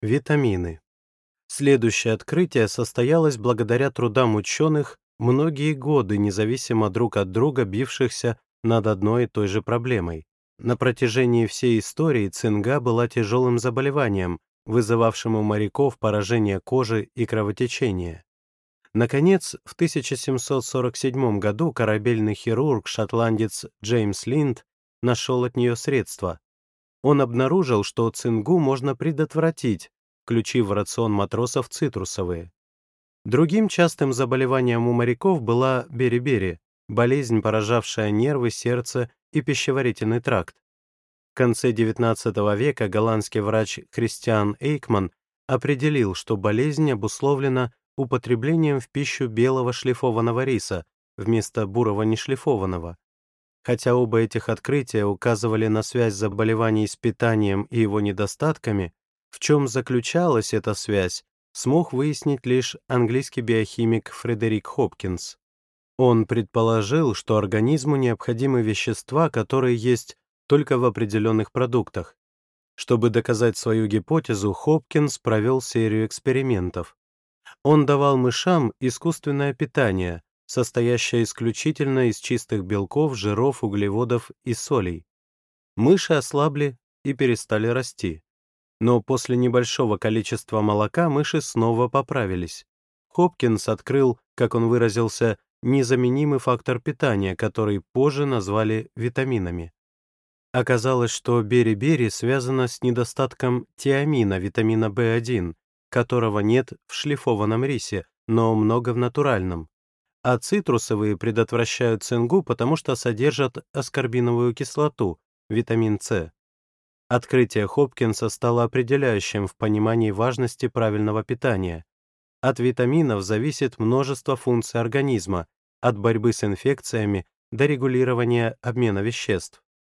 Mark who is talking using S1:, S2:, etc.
S1: Витамины. Следующее открытие состоялось благодаря трудам ученых, многие годы независимо друг от друга бившихся над одной и той же проблемой. На протяжении всей истории цинга была тяжелым заболеванием, вызывавшим у моряков поражение кожи и кровотечение. Наконец, в 1747 году корабельный хирург-шотландец Джеймс Линд нашел от нее средства. Он обнаружил, что цингу можно предотвратить, включив в рацион матросов цитрусовые. Другим частым заболеванием у моряков была бери-бери, болезнь, поражавшая нервы, сердце и пищеварительный тракт. В конце XIX века голландский врач Кристиан Эйкман определил, что болезнь обусловлена употреблением в пищу белого шлифованного риса вместо бурого нешлифованного. Хотя оба этих открытия указывали на связь заболеваний с питанием и его недостатками, в чем заключалась эта связь, смог выяснить лишь английский биохимик Фредерик Хопкинс. Он предположил, что организму необходимы вещества, которые есть только в определенных продуктах. Чтобы доказать свою гипотезу, Хопкинс провел серию экспериментов. Он давал мышам искусственное питание, состоящее исключительно из чистых белков, жиров, углеводов и солей. Мыши ослабли и перестали расти. Но после небольшого количества молока мыши снова поправились. Хопкинс открыл, как он выразился, незаменимый фактор питания, который позже назвали витаминами. Оказалось, что бери-бери связано с недостатком тиамина, витамина В1, которого нет в шлифованном рисе, но много в натуральном. А цитрусовые предотвращают цингу, потому что содержат аскорбиновую кислоту, витамин С. Открытие Хопкинса стало определяющим в понимании важности правильного питания. От витаминов зависит множество функций организма, от борьбы с инфекциями до регулирования обмена веществ.